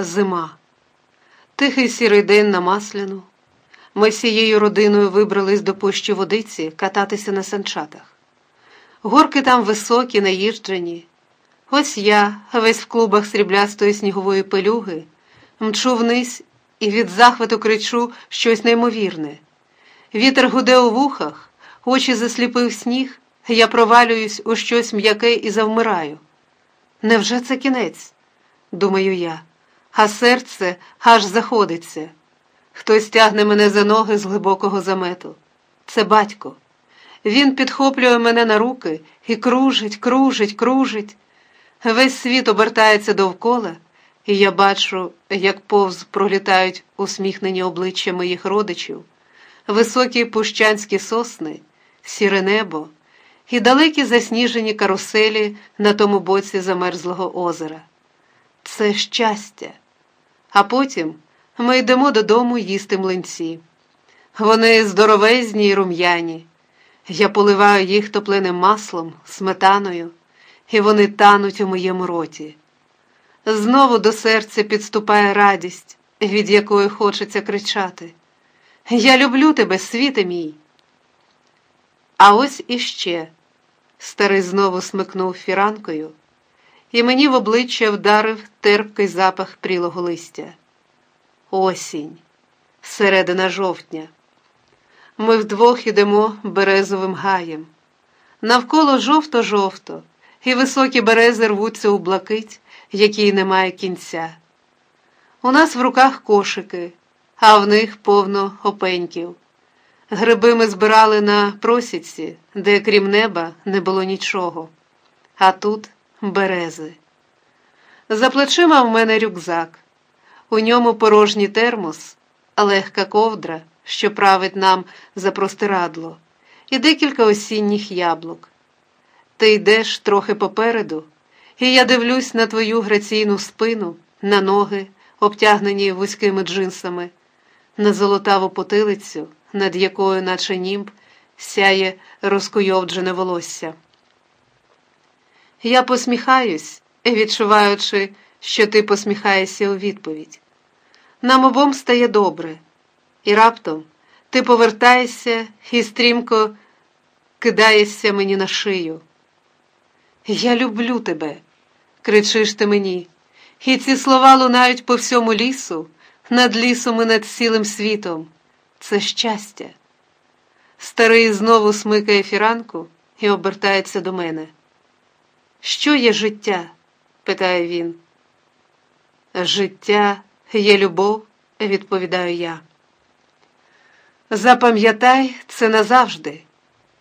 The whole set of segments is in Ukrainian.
Зима. Тихий сірий день на Масляну. Ми всією родиною вибрались до пущі водиці кататися на санчатах. Горки там високі, наїжджені. Ось я, весь в клубах сріблястої снігової пелюги, мчу вниз і від захвату кричу щось неймовірне. Вітер гуде у вухах, очі засліпив сніг, я провалююсь у щось м'яке і завмираю. Невже це кінець? думаю я, а серце аж заходиться. Хтось тягне мене за ноги з глибокого замету. Це батько. Він підхоплює мене на руки і кружить, кружить, кружить. Весь світ обертається довкола, і я бачу, як повз пролітають усміхнені обличчя моїх родичів, високі пущанські сосни, сіре небо і далекі засніжені каруселі на тому боці замерзлого озера. Це щастя. А потім ми йдемо додому їсти млинці. Вони здоровезні й рум'яні. Я поливаю їх топленим маслом, сметаною, і вони тануть у моєму роті. Знову до серця підступає радість, від якої хочеться кричати. Я люблю тебе, світе мій. А ось іще. Старий знову смикнув фіранкою, і мені в обличчя вдарив терпкий запах прілого листя. Осінь, середина жовтня. Ми вдвох ідемо березовим гаєм. Навколо жовто-жовто, і високі берези рвуться у блакить, якій немає кінця. У нас в руках кошики, а в них повно опеньків. Гриби ми збирали на просіці, де крім неба не було нічого, а тут берези. За плечима в мене рюкзак, у ньому порожній термос, легка ковдра, що править нам за простирадло, і декілька осінніх яблук. Ти йдеш трохи попереду, і я дивлюсь на твою граційну спину, на ноги, обтягнені вузькими джинсами, на золотаву потилицю над якою, наче німб, сяє розкуйовджене волосся. Я посміхаюсь, відчуваючи, що ти посміхаєшся у відповідь. Нам обом стає добре, і раптом ти повертаєшся і стрімко кидаєшся мені на шию. Я люблю тебе, кричиш ти мені, і ці слова лунають по всьому лісу, над лісом і над цілим світом це щастя. Старий знову смикає фіранку і обертається до мене. Що є життя? питає він. Життя є любов, відповідаю я. Запам'ятай це назавжди,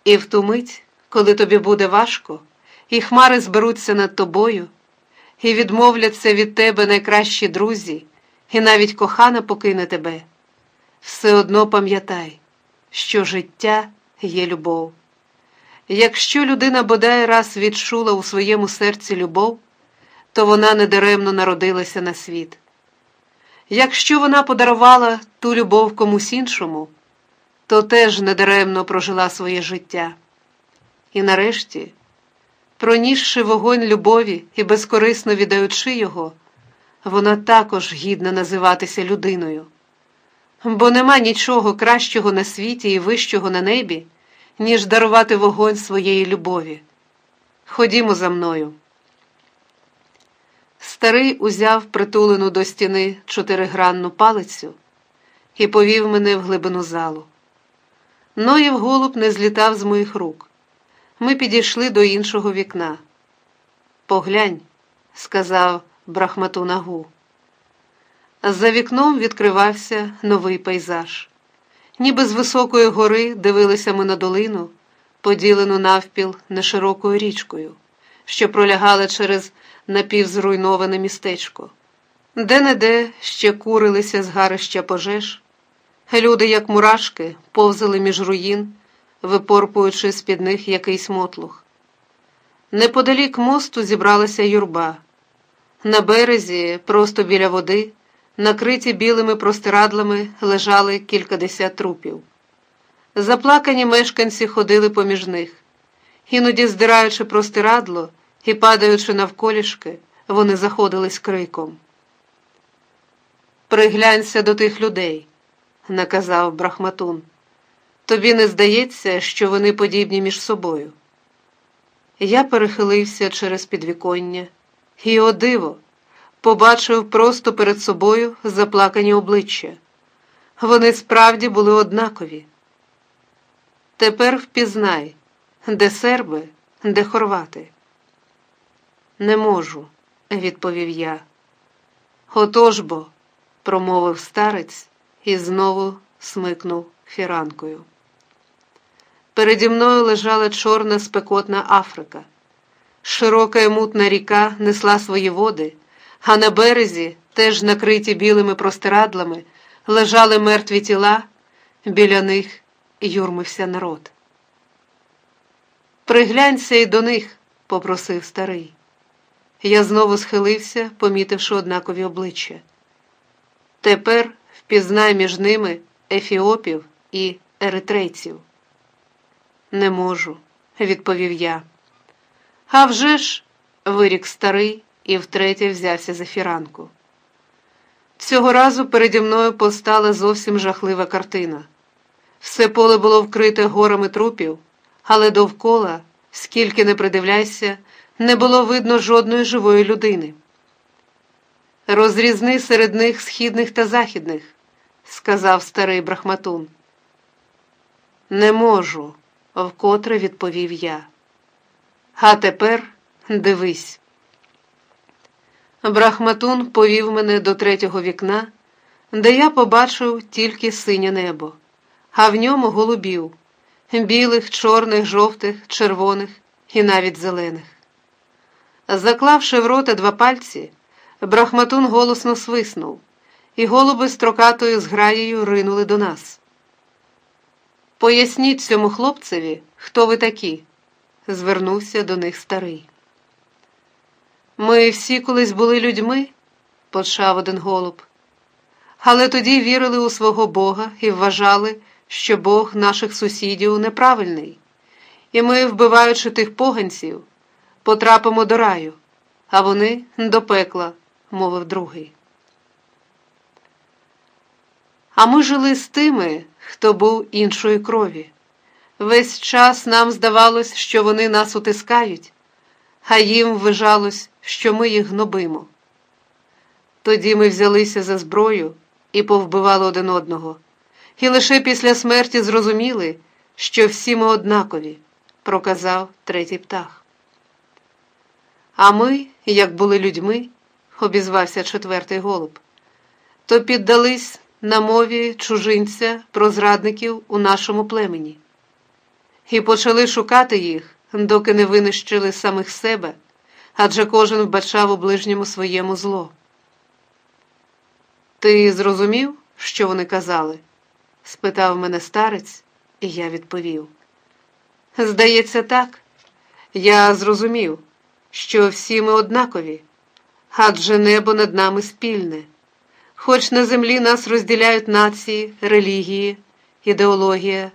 і в ту мить, коли тобі буде важко, і хмари зберуться над тобою, і відмовляться від тебе найкращі друзі, і навіть кохана покине тебе все одно пам'ятай, що життя є любов. Якщо людина бодай раз відчула у своєму серці любов, то вона недаремно народилася на світ. Якщо вона подарувала ту любов комусь іншому, то теж недаремно прожила своє життя. І нарешті, пронісши вогонь любові і безкорисно віддаючи його, вона також гідна називатися людиною бо нема нічого кращого на світі і вищого на небі, ніж дарувати вогонь своєї любові. Ходімо за мною. Старий узяв притулену до стіни чотиригранну палицю і повів мене в глибину залу. Ноєв голуб не злітав з моїх рук. Ми підійшли до іншого вікна. Поглянь, сказав брахмату нагу. За вікном відкривався новий пейзаж. Ніби з високої гори дивилися ми на долину, поділену навпіл неширокою річкою, що пролягала через напівзруйноване містечко, де-не-де ще курилися з гарища пожеж. Люди, як мурашки, повзали між руїн, випорпуючи з під них якийсь мотлух. Неподалік мосту зібралася юрба. На березі, просто біля води, накриті білими простирадлами лежали кількадесят трупів. Заплакані мешканці ходили поміж них, іноді здираючи простирадло і падаючи навколішки, вони заходились криком. Приглянься до тих людей, наказав Брахматун. Тобі не здається, що вони подібні між собою. Я перехилився через підвіконня і, о диво, побачив просто перед собою заплакані обличчя. Вони справді були однакові. Тепер впізнай, де серби, де хорвати. Не можу, відповів я. Отож бо, промовив старець і знову смикнув фіранкою. Переді мною лежала чорна спекотна Африка. Широка і мутна ріка несла свої води, а на березі, теж накриті білими простирадлами, лежали мертві тіла, біля них юрмився народ. Приглянься й до них, попросив старий. Я знову схилився, помітивши однакові обличчя. Тепер впізнай між ними ефіопів і еритрейців. Не можу, відповів я. «А вже ж!» – вирік старий і втретє взявся за фіранку. Цього разу переді мною постала зовсім жахлива картина. Все поле було вкрите горами трупів, але довкола, скільки не придивляйся, не було видно жодної живої людини. Розрізни серед них східних та західних, сказав старий брахматун. Не можу, вкотре відповів я. А тепер дивись. Брахматун повів мене до третього вікна, де я побачив тільки синє небо, а в ньому голубів білих, чорних, жовтих, червоних і навіть зелених. Заклавши в рота два пальці, Брахматун голосно свиснув, і голуби строкатою зграєю ринули до нас. Поясніть цьому хлопцеві, хто ви такі, звернувся до них старий. Ми всі колись були людьми, почав один голуб, але тоді вірили у свого Бога і вважали, що Бог наших сусідів неправильний, і ми, вбиваючи тих поганців, потрапимо до раю, а вони до пекла, мовив другий. А ми жили з тими, хто був іншої крові. Весь час нам здавалось, що вони нас утискають, а їм вважалось, що ми їх гнобимо. Тоді ми взялися за зброю і повбивали один одного, і лише після смерті зрозуміли, що всі ми однакові, проказав третій птах. А ми, як були людьми, обізвався четвертий голуб, то піддались на мові чужинця про зрадників у нашому племені і почали шукати їх, доки не винищили самих себе, адже кожен вбачав у ближньому своєму зло. Ти зрозумів, що вони казали? спитав мене старець, і я відповів. Здається, так. Я зрозумів, що всі ми однакові, адже небо над нами спільне. Хоч на землі нас розділяють нації, релігії, ідеологія,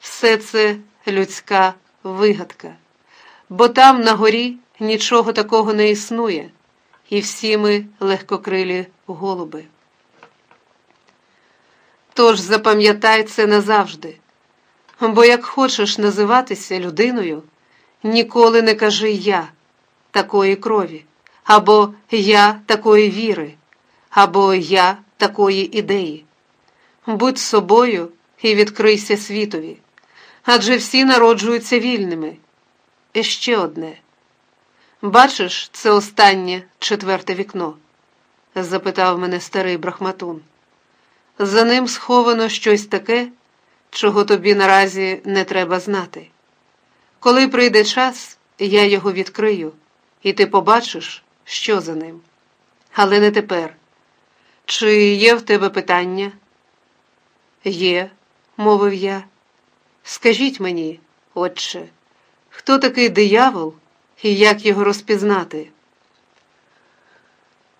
все це людська вигадка, бо там на горі нічого такого не існує, і всі ми легкокрилі голуби. Тож запам'ятай це назавжди, бо як хочеш називатися людиною, ніколи не кажи я такої крові, або я такої віри, або я такої ідеї. Будь собою і відкрийся світові адже всі народжуються вільними. І ще одне. Бачиш, це останнє четверте вікно? запитав мене старий брахматун. За ним сховано щось таке, чого тобі наразі не треба знати. Коли прийде час, я його відкрию, і ти побачиш, що за ним. Але не тепер. Чи є в тебе питання? Є, мовив я. Скажіть мені, отче, хто такий диявол і як його розпізнати?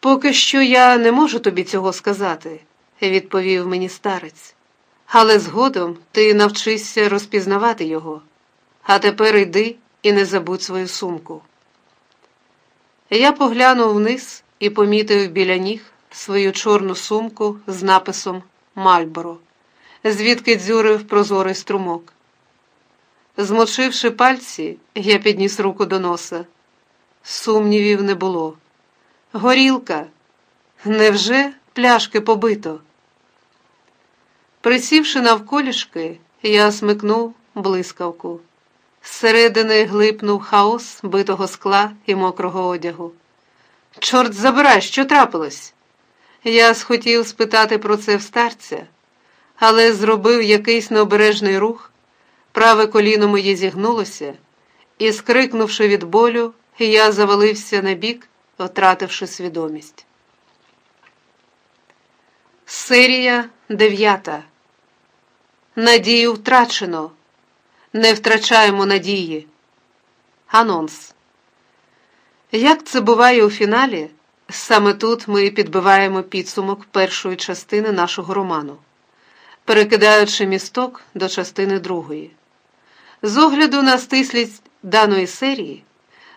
Поки що я не можу тобі цього сказати, відповів мені старець, але згодом ти навчишся розпізнавати його, а тепер йди і не забудь свою сумку. Я поглянув вниз і помітив біля ніг свою чорну сумку з написом Мальборо, звідки дзюрив прозорий струмок. Змочивши пальці, я підніс руку до носа. Сумнівів не було. Горілка. Невже пляшки побито? Присівши навколішки, я смикнув блискавку. Зсередини глипнув хаос битого скла і мокрого одягу. Чорт забирай, що трапилось? Я схотів спитати про це в старця, але зробив якийсь необережний рух, праве коліно моє зігнулося, і, скрикнувши від болю, я завалився на бік, втративши свідомість. Серія дев'ята. Надію втрачено. Не втрачаємо надії. Анонс. Як це буває у фіналі, саме тут ми підбиваємо підсумок першої частини нашого роману, перекидаючи місток до частини другої. З огляду на стислість даної серії,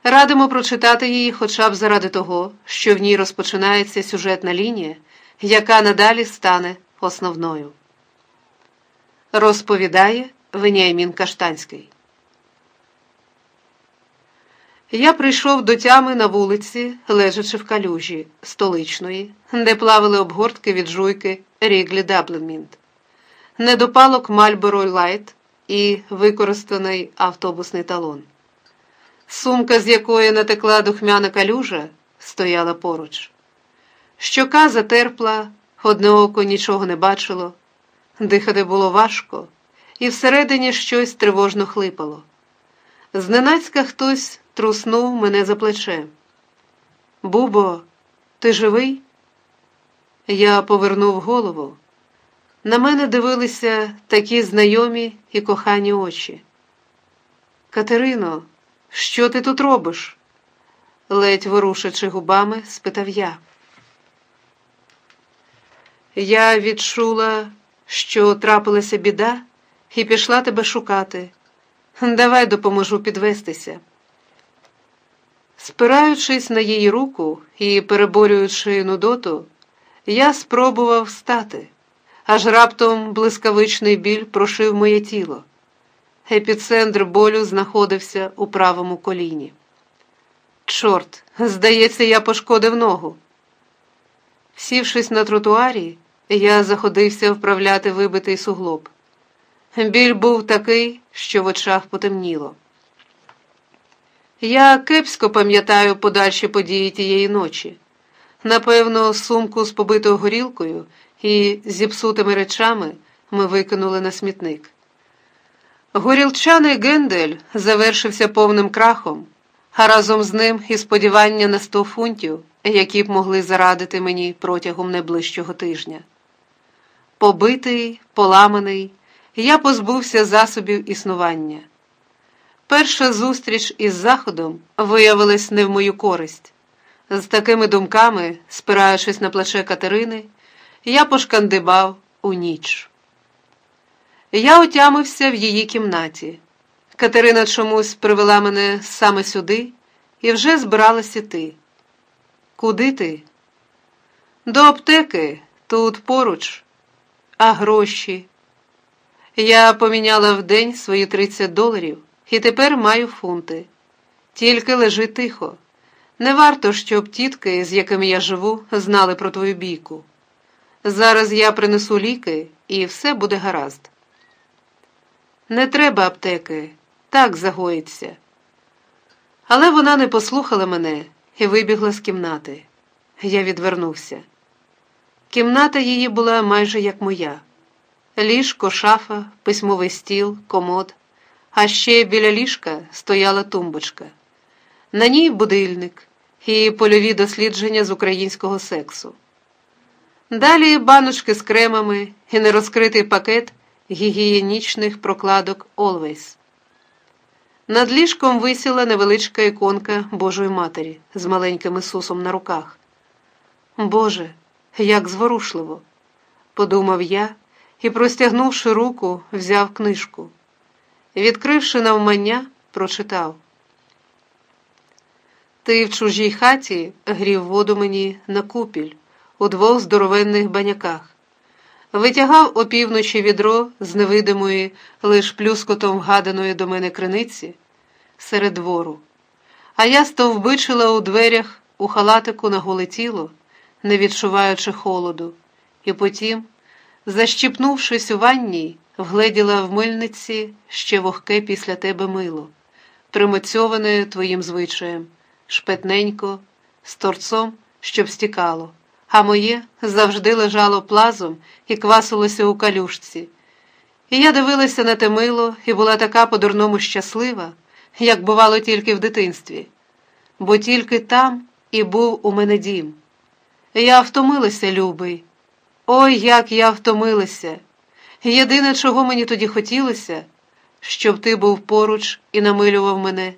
радимо прочитати її хоча б заради того, що в ній розпочинається сюжетна лінія, яка надалі стане основною. Розповідає Веніамін Каштанський. Я прийшов до тями на вулиці, лежачи в калюжі столичної, де плавали обгортки від жуйки Wrigley Doublemint, недопалок Marlboro Light і використаний автобусний талон. Сумка, з якої натекла духмяна калюжа, стояла поруч. Щока затерпла, одне око нічого не бачило, дихати було важко, і всередині щось тривожно хлипало. Зненацька хтось труснув мене за плече. Бубо, ти живий? Я повернув голову. На мене дивилися такі знайомі і кохані очі. Катерино, що ти тут робиш? ледь ворушачи губами, спитав я. Я відчула, що трапилася біда, і пішла тебе шукати. Давай допоможу підвестися. Спираючись на її руку і переборюючи нудоту, я спробував встати, аж раптом блискавичний біль прошив моє тіло. Епіцентр болю знаходився у правому коліні. Чорт, здається, я пошкодив ногу. Сівшись на тротуарі, я заходився вправляти вибитий суглоб. Біль був такий, що в очах потемніло. Я кепсько пам'ятаю подальші події тієї ночі. Напевно, сумку з побитою горілкою і зіпсутими речами ми викинули на смітник. Горілчаний Гендель завершився повним крахом, а разом з ним і сподівання на сто фунтів, які б могли зарадити мені протягом найближчого тижня. Побитий, поламаний, я позбувся засобів існування. Перша зустріч із Заходом виявилась не в мою користь. З такими думками, спираючись на плече Катерини, я пошкандибав у ніч. Я отямився в її кімнаті. Катерина чомусь привела мене саме сюди і вже збиралась іти. Куди ти? До аптеки, тут поруч, а гроші. Я поміняла в день свої 30 доларів і тепер маю фунти. Тільки лежи тихо. Не варто, щоб тітки, з якими я живу, знали про твою бійку. Зараз я принесу ліки і все буде гаразд. Не треба аптеки, так загоїться. Але вона не послухала мене і вибігла з кімнати. Я відвернувся. Кімната її була майже як моя ліжко, шафа, письмовий стіл, комод, а ще біля ліжка стояла тумбочка. На ній будильник і польові дослідження з українського сексу. Далі баночки з кремами і нерозкритий пакет гігієнічних прокладок Always. Над ліжком висіла невеличка іконка Божої Матері з маленьким Ісусом на руках. Боже, як зворушливо, подумав я і, простягнувши руку, взяв книжку. Відкривши навмання, прочитав. Ти в чужій хаті грів воду мені на купіль, у двох здоровенних баняках. Витягав опівночі відро з невидимої, лиш плюскотом вгаданої до мене криниці серед двору, а я стовбичила у дверях у халатику на голе тіло, не відчуваючи холоду, і потім, защіпнувшись у ванній, вгледіла в мильниці ще вогке після тебе мило, примоцьоване твоїм звичаєм, шпетненько, з торцом, щоб стікало а моє завжди лежало плазом і квасилося у калюшці. І я дивилася на те мило і була така по-дурному щаслива, як бувало тільки в дитинстві, бо тільки там і був у мене дім. Я втомилася, любий. Ой, як я втомилася. Єдине, чого мені тоді хотілося, щоб ти був поруч і намилював мене,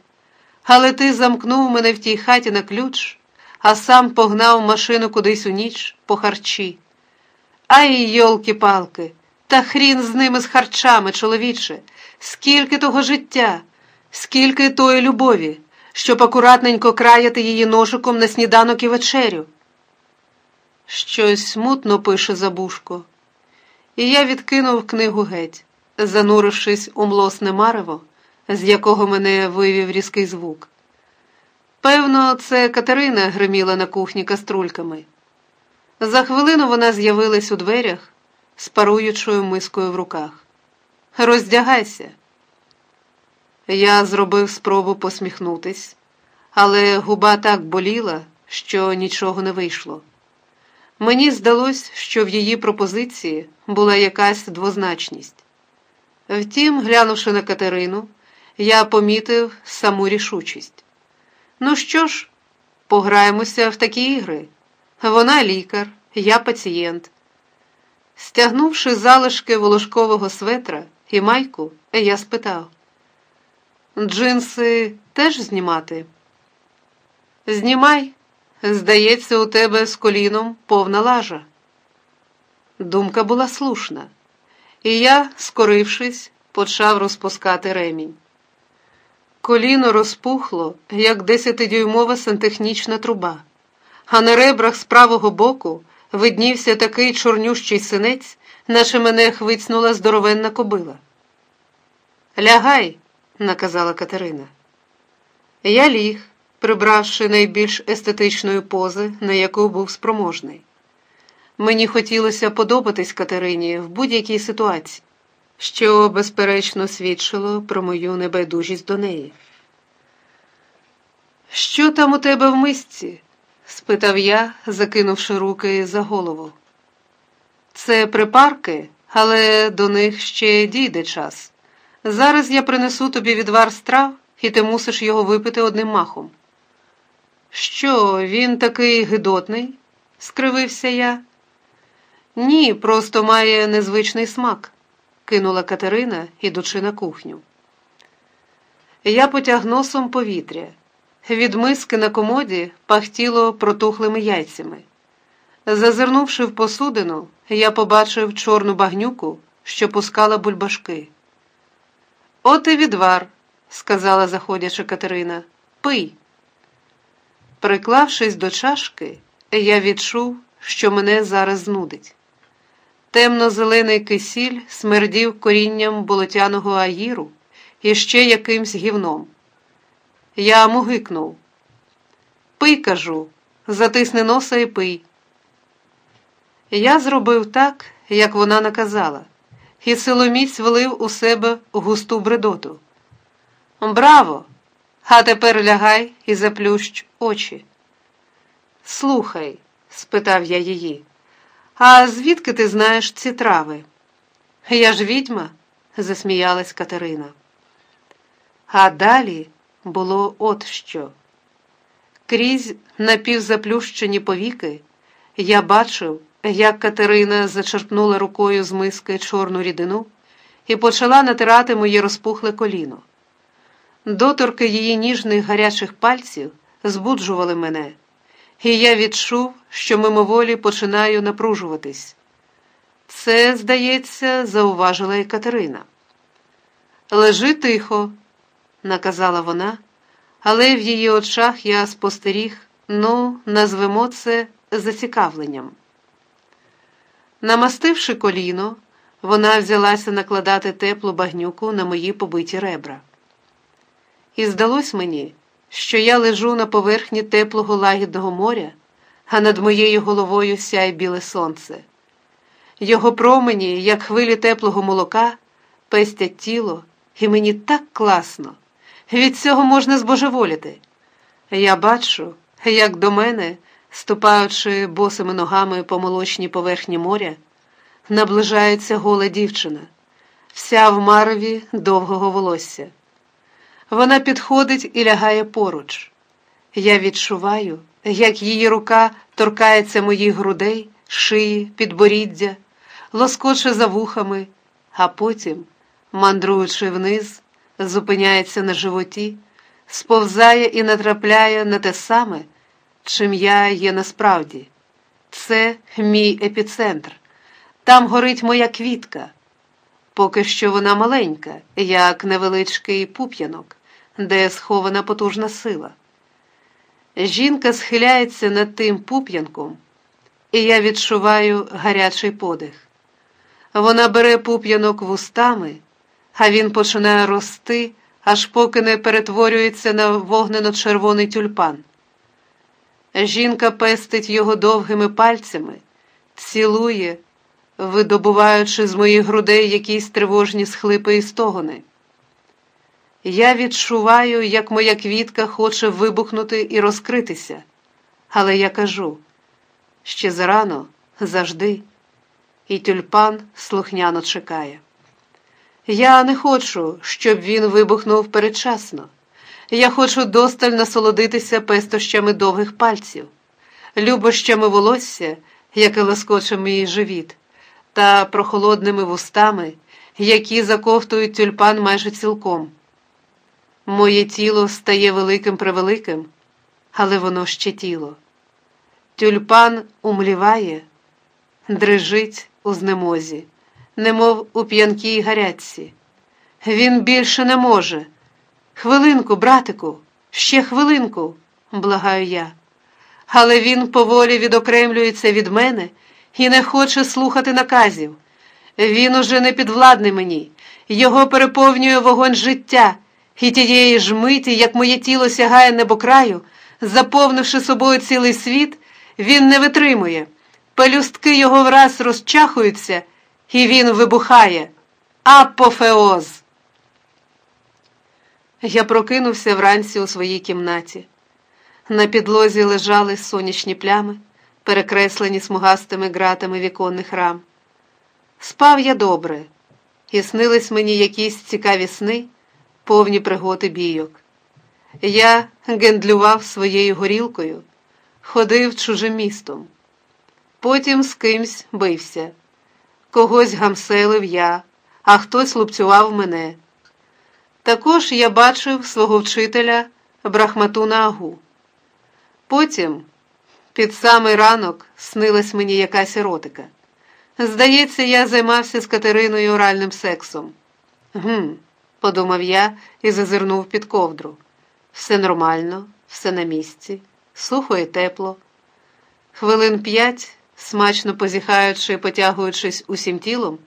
але ти замкнув мене в тій хаті на ключ а сам погнав машину кудись у ніч по харчі. Ай, йолки-палки, та хрін з ними з харчами, чоловіче, скільки того життя, скільки тої любові, щоб акуратненько краяти її ножиком на сніданок і вечерю. Щось смутно пише Забушко, і я відкинув книгу геть, занурившись у млосне марево, з якого мене вивів різкий звук. Певно, це Катерина гриміла на кухні каструльками. За хвилину вона з'явилась у дверях з паруючою мискою в руках. Роздягайся. Я зробив спробу посміхнутись, але губа так боліла, що нічого не вийшло. Мені здалось, що в її пропозиції була якась двозначність. Втім, глянувши на Катерину, я помітив саму рішучість. Ну що ж, пограємося в такі ігри. Вона лікар, я пацієнт. Стягнувши залишки волошкового светра і майку, я спитав: Джинси теж знімати? Знімай, здається, у тебе з коліном повна лажа. Думка була слушна, і я, скорившись, почав розпускати ремінь. Коліно розпухло, як десятидюймова сантехнічна труба, а на ребрах з правого боку виднівся такий чорнющий синець, наче мене хвицнула здоровенна кобила. Лягай, наказала Катерина. Я ліг, прибравши найбільш естетичної пози, на яку був спроможний. Мені хотілося подобатись Катерині в будь-якій ситуації що, безперечно, свідчило про мою небайдужість до неї. Що там у тебе в мисці? спитав я, закинувши руки за голову. Це припарки, але до них ще дійде час. Зараз я принесу тобі відвар страв, і ти мусиш його випити одним махом. Що, він такий гидотний? скривився я. Ні, просто має незвичний смак кинула Катерина, ідучи на кухню. Я потяг носом повітря. Від миски на комоді пахтіло протухлими яйцями. Зазирнувши в посудину, я побачив чорну багнюку, що пускала бульбашки. От і відвар, сказала заходячи Катерина, пий. Приклавшись до чашки, я відчув, що мене зараз знудить. Темно-зелений кисіль смердів корінням болотяного аїру і ще якимсь гівном. Я мугикнув. Пий, кажу, затисни носа і пий. Я зробив так, як вона наказала, і силоміць влив у себе густу бредоту. Браво! А тепер лягай і заплющ очі. Слухай, спитав я її. А звідки ти знаєш ці трави? Я ж відьма, засміялась Катерина. А далі було от що. Крізь напівзаплющені повіки я бачив, як Катерина зачерпнула рукою з миски чорну рідину і почала натирати моє розпухле коліно. Доторки її ніжних гарячих пальців збуджували мене і я відчув, що мимоволі починаю напружуватись. Це, здається, зауважила і Катерина. Лежи тихо, наказала вона, але в її очах я спостеріг, ну, назвемо це зацікавленням. Намастивши коліно, вона взялася накладати теплу багнюку на мої побиті ребра. І здалось мені, що я лежу на поверхні теплого лагідного моря, а над моєю головою сяє біле сонце. Його промені, як хвилі теплого молока, пестять тіло, і мені так класно. Від цього можна збожеволіти. Я бачу, як до мене, ступаючи босими ногами по молочній поверхні моря, наближається гола дівчина, вся в марові довгого волосся. Вона підходить і лягає поруч. Я відчуваю, як її рука торкається моїх грудей, шиї, підборіддя, лоскоче за вухами, а потім, мандруючи вниз, зупиняється на животі, сповзає і натрапляє на те саме, чим я є насправді. Це мій епіцентр. Там горить моя квітка. Поки що вона маленька, як невеличкий пуп'янок, де схована потужна сила. Жінка схиляється над тим пуп'янком, і я відчуваю гарячий подих. Вона бере пуп'янок вустами, а він починає рости, аж поки не перетворюється на вогнено-червоний тюльпан. Жінка пестить його довгими пальцями, цілує, видобуваючи з моїх грудей якісь тривожні схлипи і стогони. Я відчуваю, як моя квітка хоче вибухнути і розкритися, але я кажу ще зарано, завжди, і тюльпан слухняно чекає. Я не хочу, щоб він вибухнув передчасно. Я хочу досталь насолодитися пестощами довгих пальців, любощами волосся, яке лоскоче мій живіт, та прохолодними вустами, які заковтують тюльпан майже цілком. Моє тіло стає великим превеликим, але воно ще тіло. Тюльпан умліває, дрижить у знемозі, немов у п'янкій гарячці. Він більше не може. Хвилинку, братику, ще хвилинку, благаю я. Але він поволі відокремлюється від мене і не хоче слухати наказів. Він уже не підвладний мені, його переповнює вогонь життя, і тієї ж миті, як моє тіло сягає небокраю, заповнивши собою цілий світ, він не витримує. Пелюстки його враз розчахуються, і він вибухає. Апофеоз! Я прокинувся вранці у своїй кімнаті. На підлозі лежали сонячні плями, перекреслені смугастими ґратами віконних рам. Спав я добре, і снились мені якісь цікаві сни, повні пригоди бійок. Я гендлював своєю горілкою, ходив чужим містом. Потім з кимсь бився, когось гамселив я, а хтось лупцював мене. Також я бачив свого вчителя Брахматуна Агу. Потім, під самий ранок, снилась мені якась еротика. Здається, я займався з Катериною оральним сексом. Гм, подумав я і зазирнув під ковдру. Все нормально, все на місці, сухо і тепло. Хвилин п'ять, смачно позіхаючи і потягуючись усім тілом,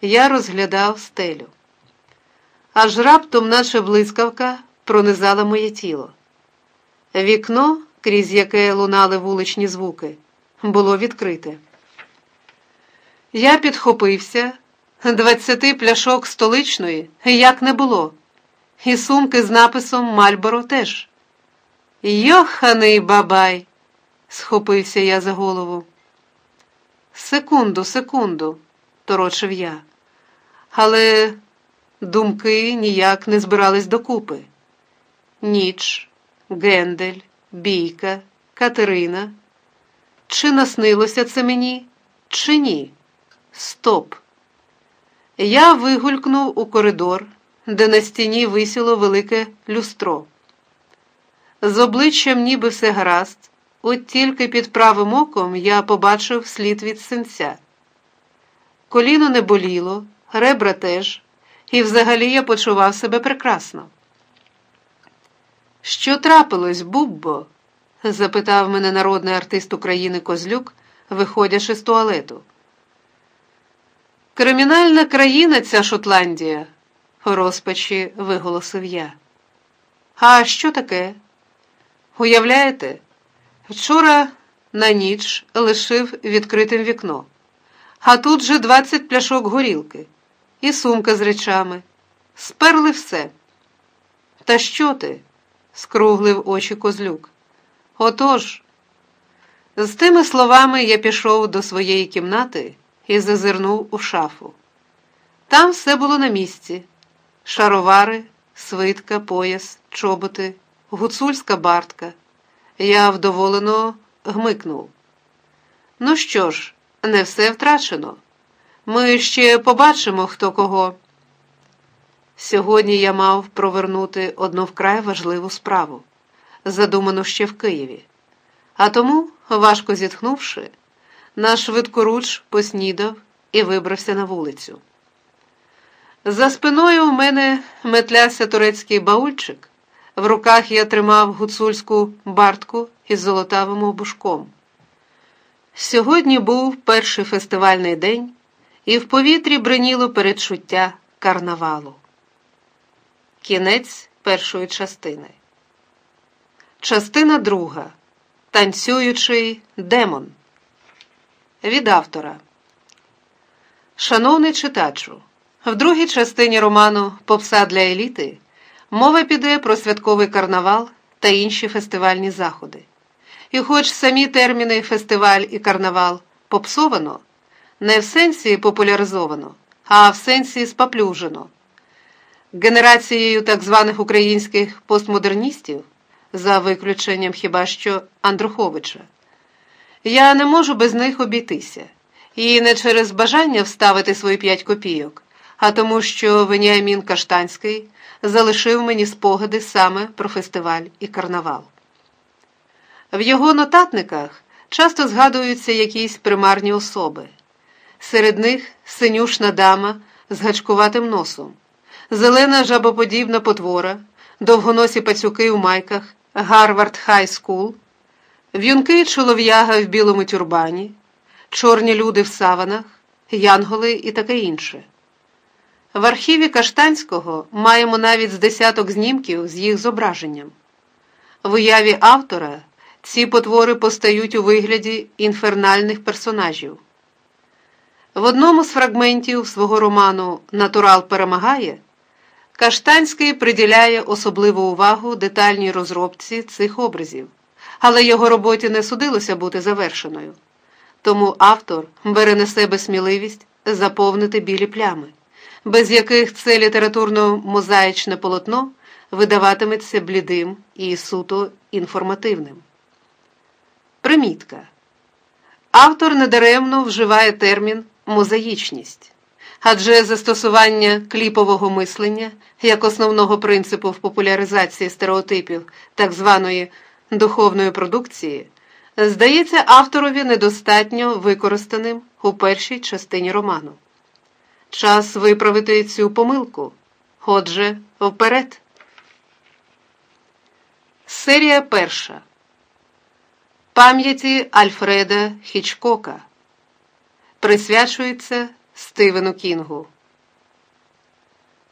я розглядав стелю аж раптом наша блискавка пронизала моє тіло. Вікно, крізь яке лунали вуличні звуки, було відкрите. Я підхопився, двадцяти пляшок столичної як не було, і сумки з написом Мальборо теж. Йоханий бабай, схопився я за голову. Секунду, секунду, торочив я. Але Думки ніяк не збирались докупи. Ніч, Гендель, Бійка, Катерина. Чи наснилося це мені, чи ні? Стоп. Я вигулькнув у коридор, де на стіні висіло велике люстро. З обличчям ніби все гаразд, от тільки під правим оком я побачив слід від синця. Коліно не боліло, ребра теж і взагалі я почував себе прекрасно. Що трапилось, Буббо? запитав мене народний артист України Козлюк, виходячи з туалету. Кримінальна країна ця Шотландія, розпачі виголосив я. А що таке? Уявляєте, вчора на ніч лишив відкритим вікно, а тут же двадцять пляшок горілки і сумка з речами. Сперли все. Та що ти? скруглив очі козлюк. Отож, з тими словами я пішов до своєї кімнати і зазирнув у шафу. Там все було на місці: шаровари, свитка, пояс, чоботи, гуцульська бартка. Я вдоволено гмикнув. Ну що ж, не все втрачено. Ми ще побачимо, хто кого. Сьогодні я мав провернути одну вкрай важливу справу, задуману ще в Києві. А тому, важко зітхнувши, на швидкоруч поснідав і вибрався на вулицю. За спиною в мене метлявся турецький баульчик, в руках я тримав гуцульську бартку із золотавим обушком. Сьогодні був перший фестивальний день, і в повітрі бриніло передчуття карнавалу. Кінець першої частини. Частина друга. Танцюючий демон. Від автора. Шановний читачу. В другій частині роману Попса для еліти мова піде про святковий карнавал та інші фестивальні заходи. І хоч самі терміни фестиваль і карнавал попсовано, не в сенсі популяризовано, а в сенсі спаплюжено. Генерацією так званих українських постмодерністів, за виключенням хіба що Андруховича, я не можу без них обійтися, і не через бажання вставити свої п'ять копійок, а тому, що Веніамін Каштанський залишив мені спогади саме про фестиваль і карнавал. В його нотатниках часто згадуються якісь примарні особи. Серед них синюшна дама з гачкуватим носом, зелена жабоподібна потвора, довгоносі пацюки у майках, Harvard High School, в'юнкий чолов'яга в білому тюрбані, чорні люди в саванах, янголи і таке інше. В архіві Каштанського маємо навіть з десяток знімків з їх зображенням. В уяві автора ці потвори постають у вигляді інфернальних персонажів. В одному з фрагментів свого роману Натурал перемагає Каштанський приділяє особливу увагу детальній розробці цих образів, але його роботі не судилося бути завершеною. Тому автор бере на себе сміливість заповнити білі плями, без яких це літературно-мозаїчне полотно видаватиметься блідим і суто інформативним. Примітка. Автор недаремно вживає термін мозаїчність, адже застосування кліпового мислення як основного принципу в популяризації стереотипів так званої духовної продукції здається авторові недостатньо використаним у першій частині роману. Час виправити цю помилку. Отже, вперед. Серія перша. Пам'яті Альфреда Хічкока присвячується Стивену Кінгу.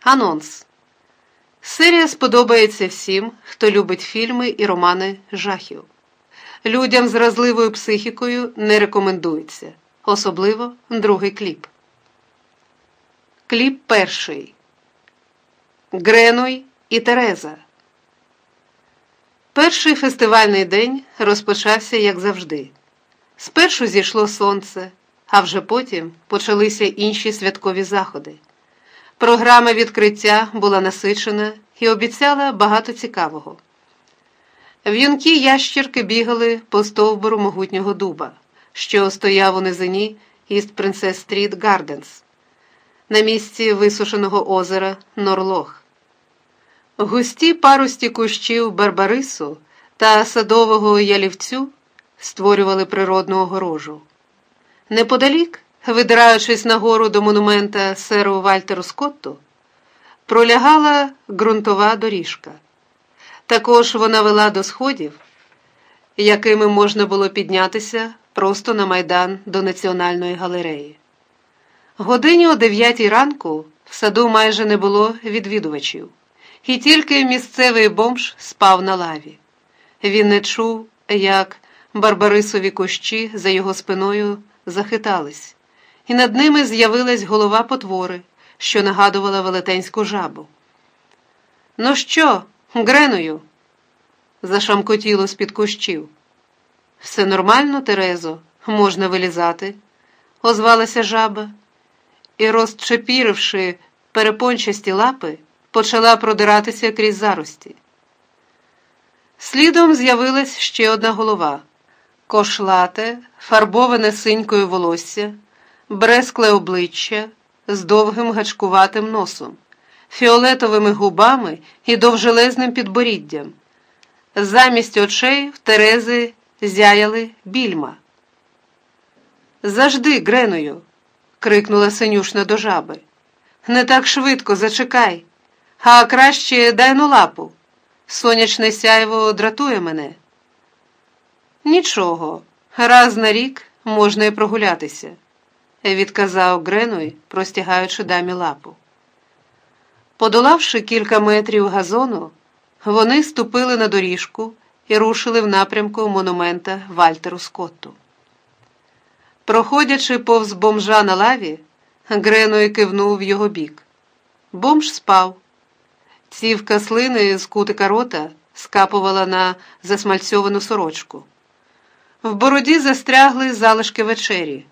Анонс. Серія сподобається всім, хто любить фільми і романи жахів. Людям з вразливою психікою не рекомендується, особливо другий кліп. Кліп перший. Гренуй і Тереза. Перший фестивальний день розпочався, як завжди. Спершу зійшло сонце, а вже потім почалися інші святкові заходи. Програма відкриття була насичена і обіцяла багато цікавого. В'юнки ящірки бігали по стовбуру могутнього дуба, що стояв у низині East Princes Street Gardens, на місці висушеного озера Nor Loch. Густі парості кущів Барбарису та садового ялівцю створювали природну огорожу. Неподалік, видираючись нагору до монумента серу Вальтеру Скотту, пролягала ґрунтова доріжка. Також вона вела до сходів, якими можна було піднятися просто на майдан до Національної галереї. Годині о дев'ятій ранку в саду майже не було відвідувачів, і тільки місцевий бомж спав на лаві. Він не чув, як барбарисові кущі за його спиною захитались, і над ними з'явилась голова потвори, що нагадувала велетенську жабу. Ну що, Греною? зашамкотіло з-під кущів. Все нормально, Терезо, можна вилізати, озвалася жаба і, розчепіривши перепончасті лапи, почала продиратися крізь зарості. Слідом з'явилась ще одна голова кошлате, фарбоване синькою волосся, брескле обличчя з довгим гачкуватим носом, фіолетовими губами і довжелезним підборіддям. Замість очей в Терези зяяли більма. Зажди, Греною крикнула синюшна до жаби. Не так швидко зачекай, а краще дай ну лапу. Сонячне сяйво дратує мене. Нічого, раз на рік можна і прогулятися, відказав Гренуй, простягаючи дамі лапу. Подолавши кілька метрів газону, вони ступили на доріжку і рушили в напрямку монумента Вальтеру Скотту. Проходячи повз бомжа на лаві, Греной кивнув в його бік. Бомж спав. Цівка слини з кутика рота скапувала на засмальцьовану сорочку. В бороді застрягли залишки вечері,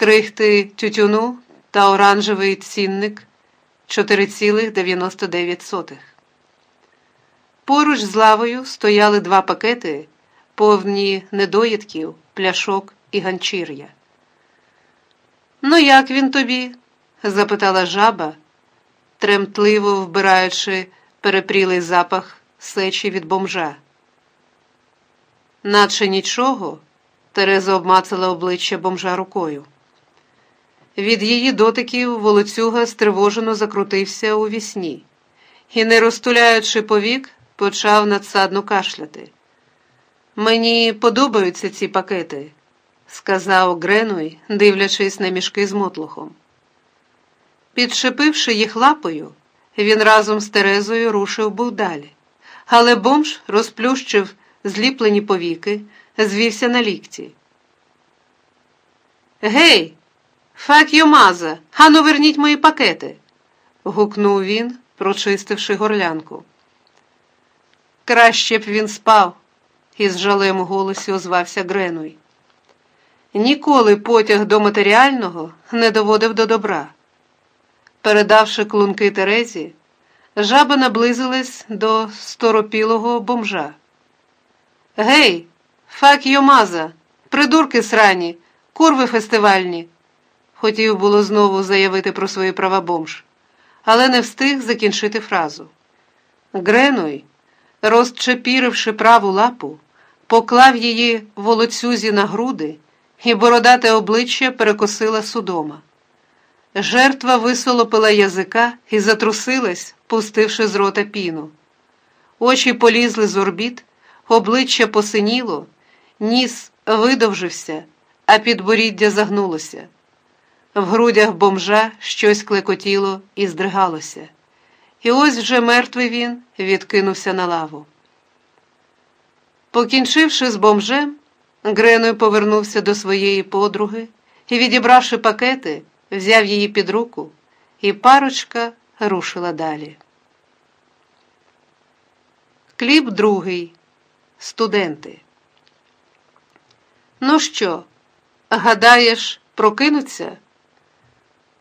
крихти тютюну та оранжевий цінник 4,99. Поруч з лавою стояли два пакети, повні недоїдків, пляшок і ганчір'я. Ну, як він тобі? запитала жаба, тремтливо вбираючи перепрілий запах сечі від бомжа. Наче нічого, Тереза обмацала обличчя бомжа рукою. Від її дотиків волоцюга стривожено закрутився у вісні і, не розтуляючи повік, почав надсадно кашляти. Мені подобаються ці пакети сказав Гренуй, дивлячись на мішки з мотлухом. Підшипивши їх лапою, він разом з Терезою рушив був далі, але бомж розплющив зліплені повіки, звівся на лікті. Гей, фак йомаза, ану верніть мої пакети. гукнув він, прочистивши горлянку. Краще б він спав, із жалем у голосі озвався Гренуй. Ніколи потяг до матеріального не доводив до добра. Передавши клунки Терезі, жаба наблизилась до сторопілого бомжа. Гей, фак йомаза, придурки срані, курви фестивальні, хотів було знову заявити про свої права бомж, але не встиг закінчити фразу. Гренуй, розчепіривши праву лапу, поклав її волоцюзі на груди і бородате обличчя перекосила судома. Жертва висолопила язика і затрусилась, пустивши з рота піну. Очі полізли з орбіт, обличчя посиніло, ніс видовжився, а підборіддя загнулося. В грудях бомжа щось клекотіло і здригалося. І ось вже мертвий він відкинувся на лаву. Покінчивши з бомжем, Греной повернувся до своєї подруги і, відібравши пакети, взяв її під руку, і парочка рушила далі. Кліп другий. Студенти. Ну що, гадаєш, прокинуться?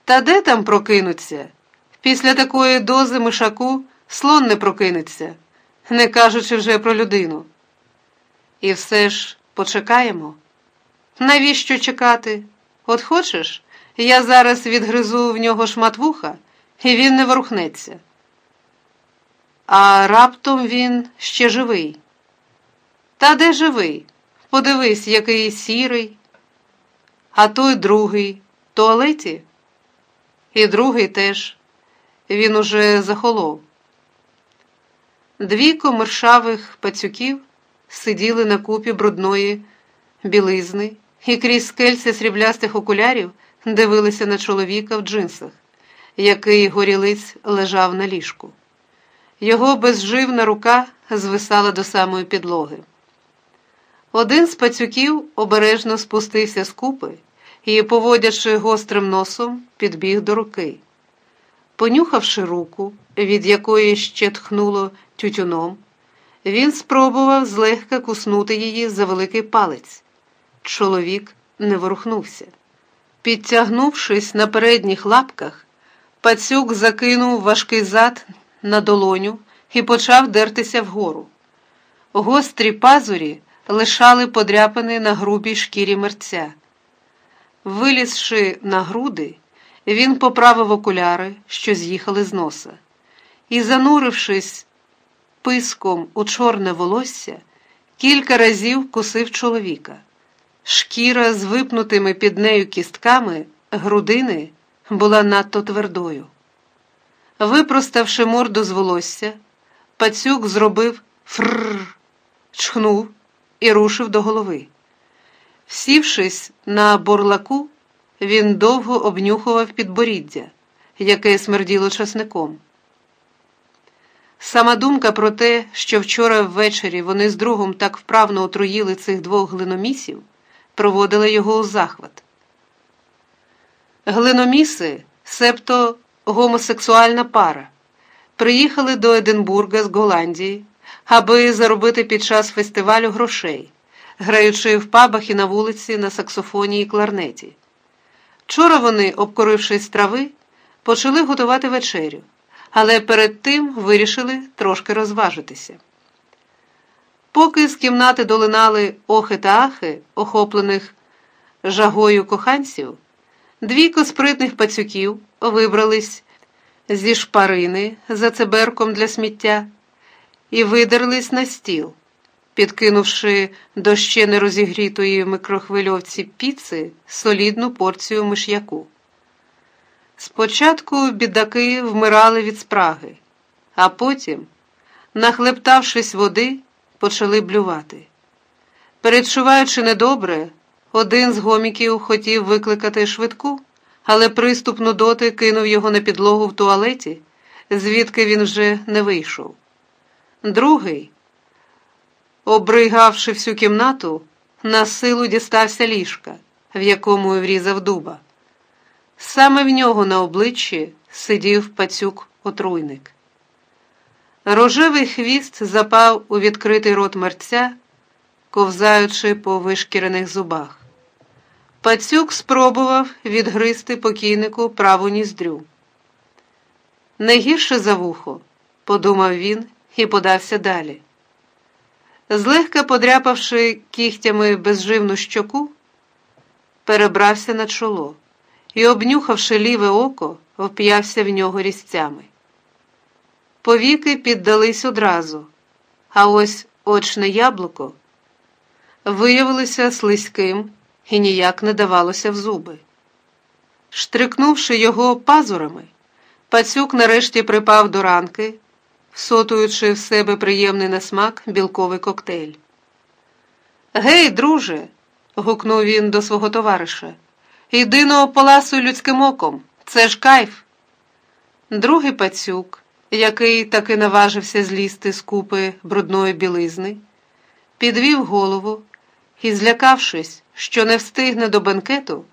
Та де там прокинуться? Після такої дози мишаку слон не прокинеться, не кажучи вже про людину. І все ж Почекаємо. Навіщо чекати? От хочеш, я зараз відгризу в нього шмат вуха, і він не ворухнеться. А раптом він ще живий. Та де живий? Подивись, який сірий, а той другий в туалеті. І другий теж. Він уже захолов. Дві комершавих пацюків сиділи на купі брудної білизни і крізь скельця сріблястих окулярів дивилися на чоловіка в джинсах, який горілиць лежав на ліжку. Його безживна рука звисала до самої підлоги. Один з пацюків обережно спустився з купи і, поводячи гострим носом, підбіг до руки. Понюхавши руку, від якої ще тхнуло тютюном, він спробував злегка куснути її за великий палець. Чоловік не ворухнувся. Підтягнувшись на передніх лапках, пацюк закинув важкий зад на долоню і почав дертися вгору. Гострі пазурі лишали подряпини на грубій шкірі мерця. Вилізши на груди, він поправив окуляри, що з'їхали з носа, і, занурившись писком у чорне волосся, кілька разів кусив чоловіка. Шкіра з випнутими під нею кістками грудини була надто твердою. Випроставши морду з волосся, пацюк зробив фрррр, чхнув і рушив до голови. Сівшись на борлаку, він довго обнюхував підборіддя, яке смерділо часником. Сама думка про те, що вчора ввечері вони з другом так вправно отруїли цих двох глиномісів, проводила його у захват. Глиноміси, себто гомосексуальна пара, приїхали до Единбурга з Голландії, аби заробити під час фестивалю грошей, граючи в пабах і на вулиці на саксофоні і кларнеті. Вчора вони, обкорившись трави, почали готувати вечерю, але перед тим вирішили трошки розважитися. Поки з кімнати долинали охи та ахи, охоплених жагою коханців, двійко спритних пацюків вибрались зі шпарини за циберком для сміття і видерлись на стіл, підкинувши до ще не розігрітої микрохвильовці піци солідну порцію миш'яку. Спочатку бідаки вмирали від спраги, а потім, нахлептавшись води, почали блювати. Передчуваючи недобре, один з гоміків хотів викликати швидку, але приступ нудоти кинув його на підлогу в туалеті, звідки він вже не вийшов. Другий, обригавши всю кімнату, на силу дістався ліжка, в якому врізав дуба. Саме в нього на обличчі сидів пацюк отруйник. Рожевий хвіст запав у відкритий рот мерця, ковзаючи по вишкірених зубах. Пацюк спробував відгризти покійнику праву ніздрю. Не гірше за вухо, подумав він і подався далі. Злегка подряпавши кігтями безживну щоку, перебрався на чоло і, обнюхавши ліве око, вп'явся в нього різцями. Повіки піддались одразу, а ось очне яблуко виявилося слизьким і ніяк не давалося в зуби. Штрикнувши його пазурами, пацюк нарешті припав до ранки, всотуючи в себе приємний на смак білковий коктейль. Гей, друже, гукнув він до свого товариша, іди но поласуй людським оком, це ж кайф. Другий пацюк, який таки наважився злізти з купи брудної білизни, підвів голову і, злякавшись, що не встигне до бенкету,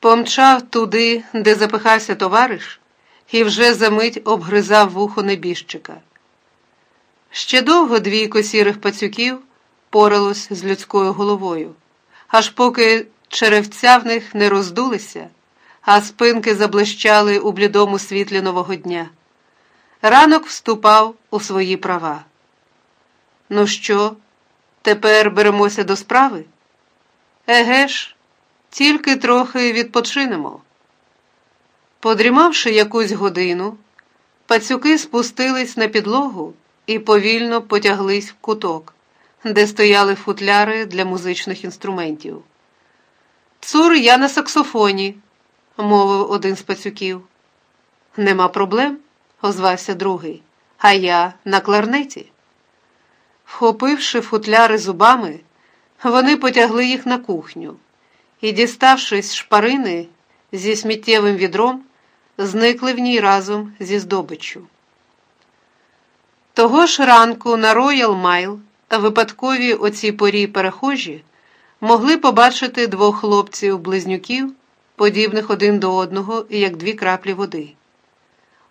помчав туди, де запихався товариш, і вже за мить обгризав вухо небіжчика. Ще довго двійко сірих пацюків поралось з людською головою, аж поки черевця в них не роздулися, а спинки заблищали у блідому світлі нового дня. Ранок вступав у свої права. Ну що, тепер беремося до справи? Еге ж, тільки трохи відпочинемо. Подрімавши якусь годину, пацюки спустились на підлогу і повільно потяглись в куток, де стояли футляри для музичних інструментів. Цур, я на саксофоні, мовив один з пацюків. Нема проблем, озвався другий, а я на кларнеті. Вхопивши футляри зубами, вони потягли їх на кухню і, діставшись шпарини зі сміттєвим відром, зникли в ній разом зі здобиччю. Того ж ранку на Royal Mile випадкові о цій порі перехожі могли побачити двох хлопців-близнюків, подібних один до одного, як дві краплі води.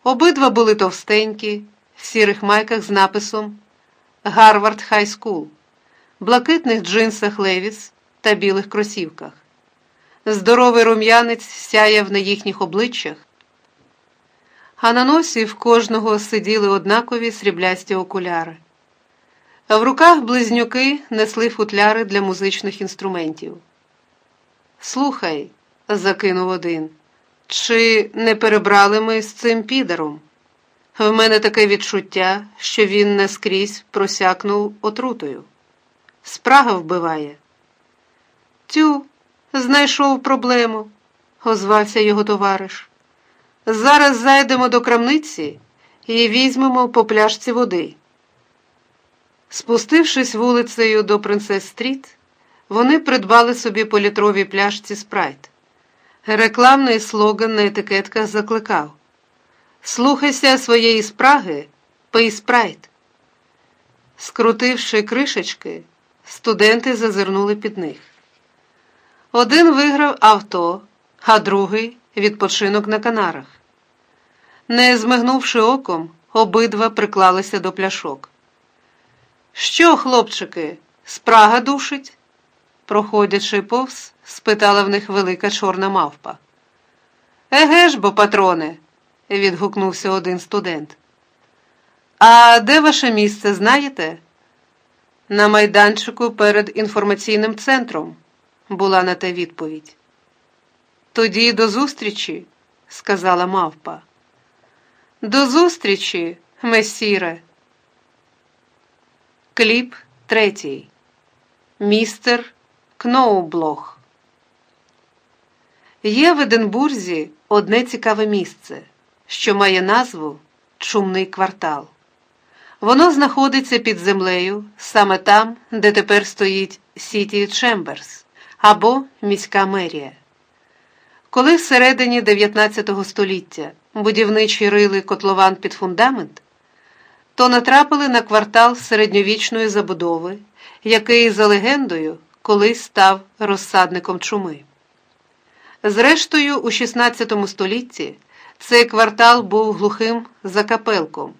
Обидва були товстенькі, в сірих майках з написом Harvard High School, блакитних джинсах Levi's та білих кросівках. Здоровий рум'янець сяяв на їхніх обличчях, а на носі в кожного сиділи однакові сріблясті окуляри. В руках близнюки несли футляри для музичних інструментів. Слухай, закинув один, чи не перебрали ми з цим підером? В мене таке відчуття, що він не скрізь просякнув отрутою. Спрага вбиває. Тю, знайшов проблему, озвався його товариш. Зараз зайдемо до крамниці і візьмемо по пляшці води. Спустившись вулицею до Princes Street, вони придбали собі по літровій пляшці Sprite. Рекламний слоган на етикетках закликав Слухайся своєї спраги, пий Sprite. Скрутивши кришечки, студенти зазирнули під них. Один виграв авто, а другий відпочинок на канарах. Не змигнувши оком, обидва приклалися до пляшок. Що, хлопчики, спрага душить? проходячи повз, спитала в них велика чорна мавпа. Еге ж бо, патроне, відгукнувся один студент. А де ваше місце, знаєте? На майданчику перед інформаційним центром, була на те відповідь. Тоді до зустрічі, сказала мавпа. До зустрічі, месіре. Кліп третій. Містер Кноублох. Є в Единбурзі одне цікаве місце, що має назву Чумний квартал. Воно знаходиться під землею, саме там, де тепер стоїть City Chambers або міська мерія. Коли всередині 19 століття будівничі рили котлован під фундамент, то натрапили на квартал середньовічної забудови, який, за легендою, колись став розсадником чуми. Зрештою, у XVI столітті цей квартал був глухим закапелком,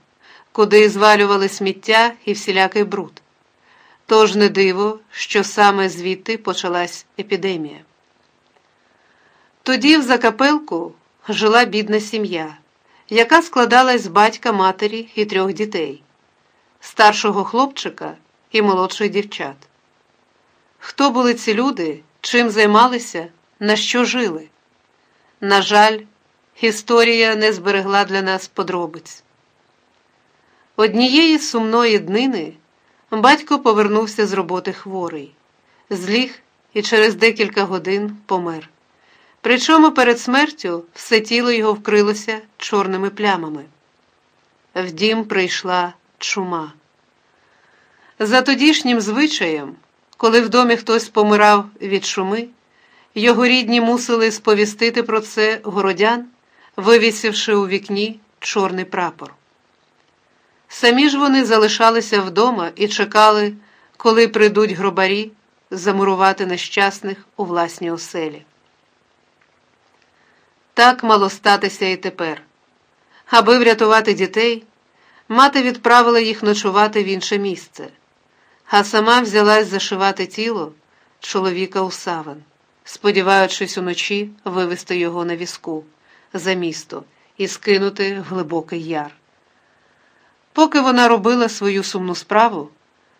куди звалювали сміття і всілякий бруд. Тож не диво, що саме звідти почалась епідемія. Тоді в закапелку жила бідна сім'я, яка складалась з батька матері і трьох дітей, старшого хлопчика і молодших дівчат. Хто були ці люди, чим займалися, на що жили? На жаль, історія не зберегла для нас подробиць. Однієї сумної днини батько повернувся з роботи хворий, зліг і через декілька годин помер. Причому перед смертю все тіло його вкрилося чорними плямами. В дім прийшла чума. За тодішнім звичаєм, коли в домі хтось помирав від шуми, його рідні мусили сповістити про це городян, вивісивши у вікні чорний прапор. Самі ж вони залишалися вдома і чекали, коли прийдуть гробарі замурувати нещасних у власній оселі. Так мало статися і тепер. Аби врятувати дітей, мати відправила їх ночувати в інше місце, а сама взялась зашивати тіло чоловіка у саван, сподіваючись уночі вивести його на візку за місто і скинути в глибокий яр. Поки вона робила свою сумну справу,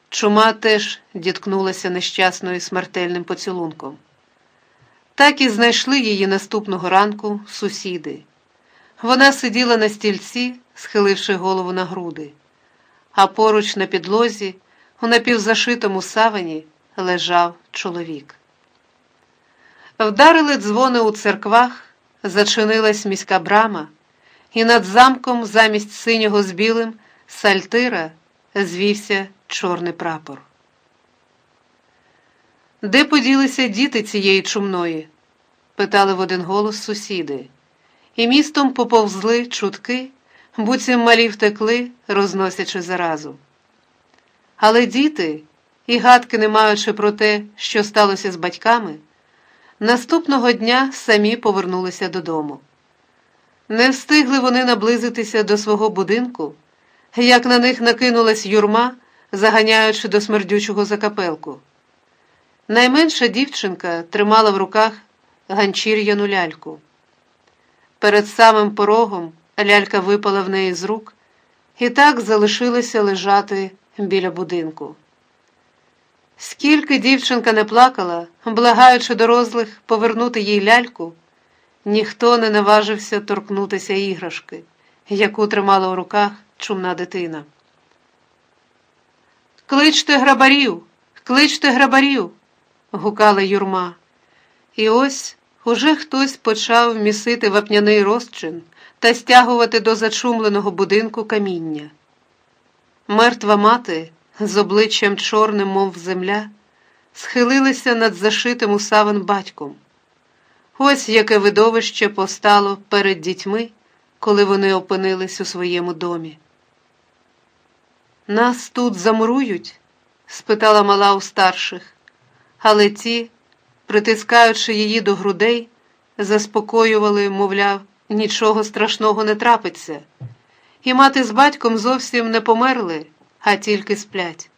чума теж діткнулася нещасною смертельним поцілунком. Так і знайшли її наступного ранку сусіди. Вона сиділа на стільці, схиливши голову на груди, а поруч на підлозі, у напівзашитому савані, лежав чоловік. Вдарили дзвони у церквах, зачинилась міська брама, і над замком замість синього з білим сальтира звівся чорний прапор. Де поділися діти цієї чумної? питали в один голос сусіди, і містом поповзли чутки, буцім малі втекли, розносячи заразу. Але діти, і гадки не маючи про те, що сталося з батьками, наступного дня самі повернулися додому. Не встигли вони наблизитися до свого будинку, як на них накинулась юрма, заганяючи до смердючого закапелку. Найменша дівчинка тримала в руках ганчір'яну ляльку. Перед самим порогом лялька випала в неї з рук і так залишилася лежати біля будинку. Скільки дівчинка не плакала, благаючи дорослих повернути їй ляльку, ніхто не наважився торкнутися іграшки, яку тримала у руках чумна дитина. Кличте грабарів, кличте грабарів, гукала юрма. І ось уже хтось почав місити вапняний розчин та стягувати до зачумленого будинку каміння. Мертва мати з обличчям чорним, мов земля, схилилася над зашитим у саван батьком. Ось яке видовище постало перед дітьми, коли вони опинились у своєму домі. Нас тут замурують? спитала мала у старших, але ті, притискаючи її до грудей, заспокоювали, мовляв, нічого страшного не трапиться, і мати з батьком зовсім не померли, а тільки сплять.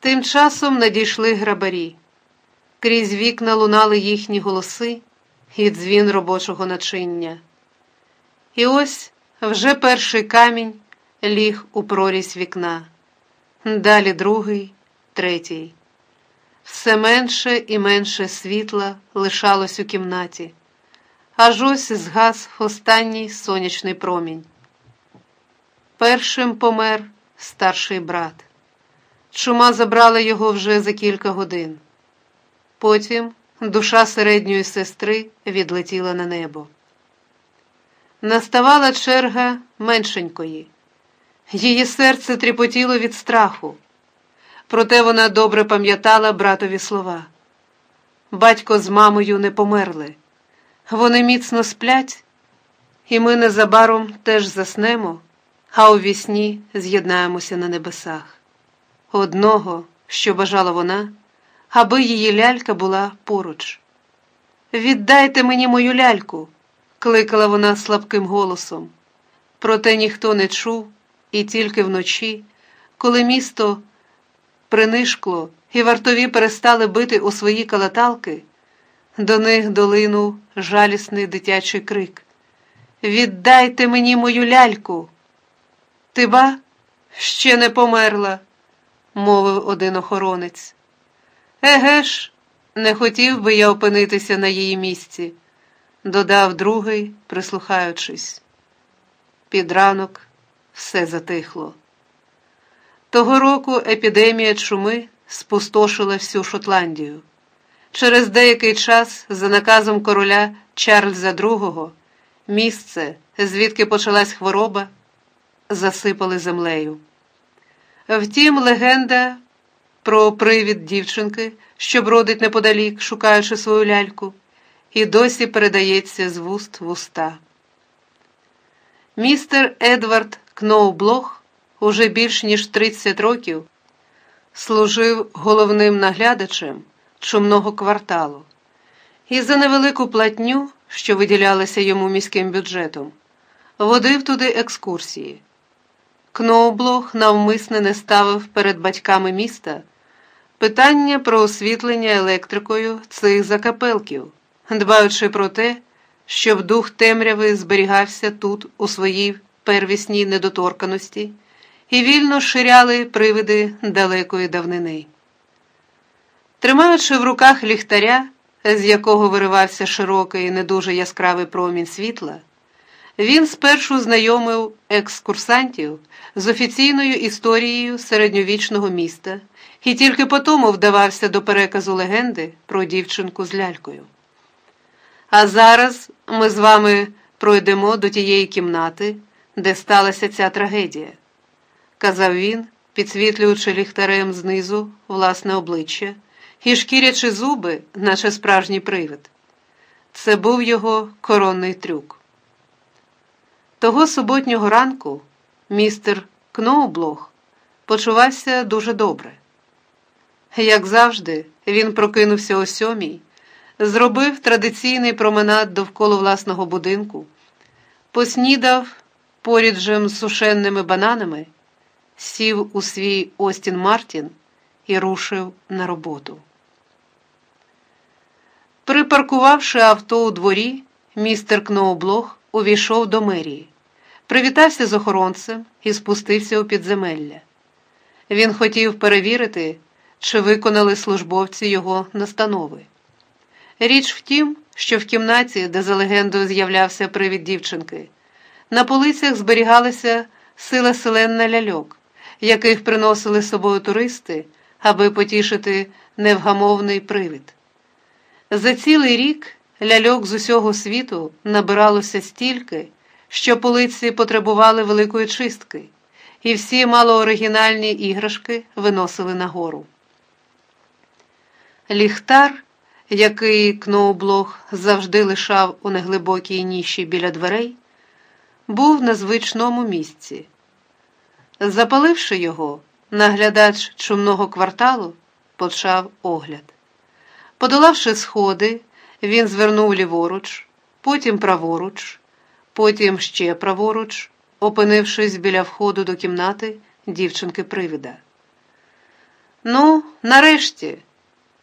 Тим часом надійшли грабарі. Крізь вікна лунали їхні голоси і дзвін робочого начиння. І ось вже перший камінь ліг у прорізь вікна, далі другий, третій. Все менше і менше світла лишалось у кімнаті, аж ось згас останній сонячний промінь. Першим помер старший брат. Чума забрала його вже за кілька годин. Потім душа середньої сестри відлетіла на небо. Наставала черга меншенької. Її серце тріпотіло від страху, проте вона добре пам'ятала братові слова. Батько з мамою не померли, вони міцно сплять, і ми незабаром теж заснемо, а у вісні з'єднаємося на небесах. Одного, що бажала вона, аби її лялька була поруч. Віддайте мені мою ляльку, кликала вона слабким голосом. Проте ніхто не чув, і тільки вночі, коли місто принишкло і вартові перестали бити у свої калаталки, до них долинув жалісний дитячий крик. Віддайте мені мою ляльку. Ти ба ще не померла, мовив один охоронець. Еге ж, не хотів би я опинитися на її місці, додав другий, прислухаючись. Під ранок все затихло. Того року епідемія чуми спустошила всю Шотландію. Через деякий час, за наказом короля Чарльза II, місце, звідки почалась хвороба, засипали землею. Втім, легенда про привід дівчинки, що бродить неподалік, шукаючи свою ляльку, і досі передається з вуст в уста. Містер Едвард Кноублох уже більш ніж 30 років служив головним наглядачем чумного кварталу, і за невелику платню, що виділялася йому міським бюджетом, водив туди екскурсії. Кноублох навмисне не ставив перед батьками міста питання про освітлення електрикою цих закапелків, дбаючи про те, щоб дух темряви зберігався тут у своїй первісній недоторканості і вільно ширяли привиди далекої давнини. Тримаючи в руках ліхтаря, з якого виривався широкий і не дуже яскравий промінь світла, він спершу знайомив екскурсантів з офіційною історією середньовічного міста і тільки потому вдавався до переказу легенди про дівчинку з лялькою. А зараз ми з вами пройдемо до тієї кімнати, де сталася ця трагедія, казав він, підсвітлюючи ліхтарем знизу власне обличчя і шкірячи зуби, наче справжній привид. Це був його коронний трюк. Того суботнього ранку містер Кноублох почувався дуже добре. Як завжди, він прокинувся о сьомій, зробив традиційний променад довкола власного будинку, поснідав поряджем з сушенними бананами, сів у свій Остін Мартін і рушив на роботу. Припаркувавши авто у дворі, містер Кноублох увійшов до мерії, привітався з охоронцем і спустився у підземелля. Він хотів перевірити, чи виконали службовці його настанови. Річ в тім, що в кімнаті, де за легендою з'являвся привід дівчинки, на полицях зберігалася сила селенна ляльок, яких приносили з собою туристи, аби потішити невгамовний привід. За цілий рік ляльок з усього світу набиралося стільки, що полиці потребували великої чистки, і всі малооригінальні іграшки виносили нагору. Ліхтар, який Кноублох завжди лишав у неглибокій ніші біля дверей, був на звичному місці. Запаливши його, наглядач чумного кварталу почав огляд. Подолавши сходи, він звернув ліворуч, потім праворуч, потім ще праворуч, опинившись біля входу до кімнати дівчинки привіда. Ну, нарешті,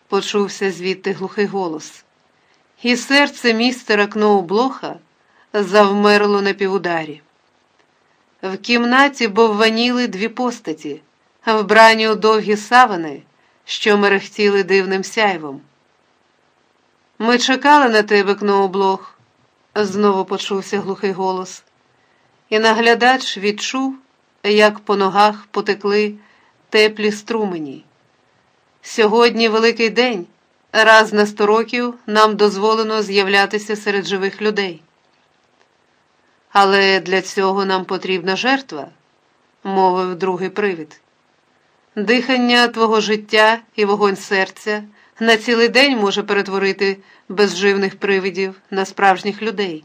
почувся звідти глухий голос, і серце містера Кноублоха завмерло на півударі. В кімнаті бовваніли дві постаті, вбрані у довгі савани, що мерехтіли дивним сяйвом. Ми чекали на тебе, Кноублох, знову почувся глухий голос, і наглядач відчув, як по ногах потекли теплі струмені. Сьогодні великий день, раз на сто років нам дозволено з'являтися серед живих людей. Але для цього нам потрібна жертва, мовив другий привід. Дихання твого життя і вогонь серця на цілий день може перетворити безживних привидів на справжніх людей.